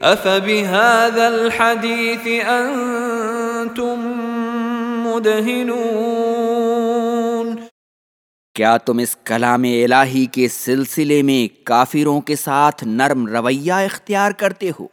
افبهذا الحديث انتم مدهنون؟ کیا تم اس کلام الہی کے سلسلے میں کافروں کے ساتھ نرم رویہ اختیار کرتے ہو؟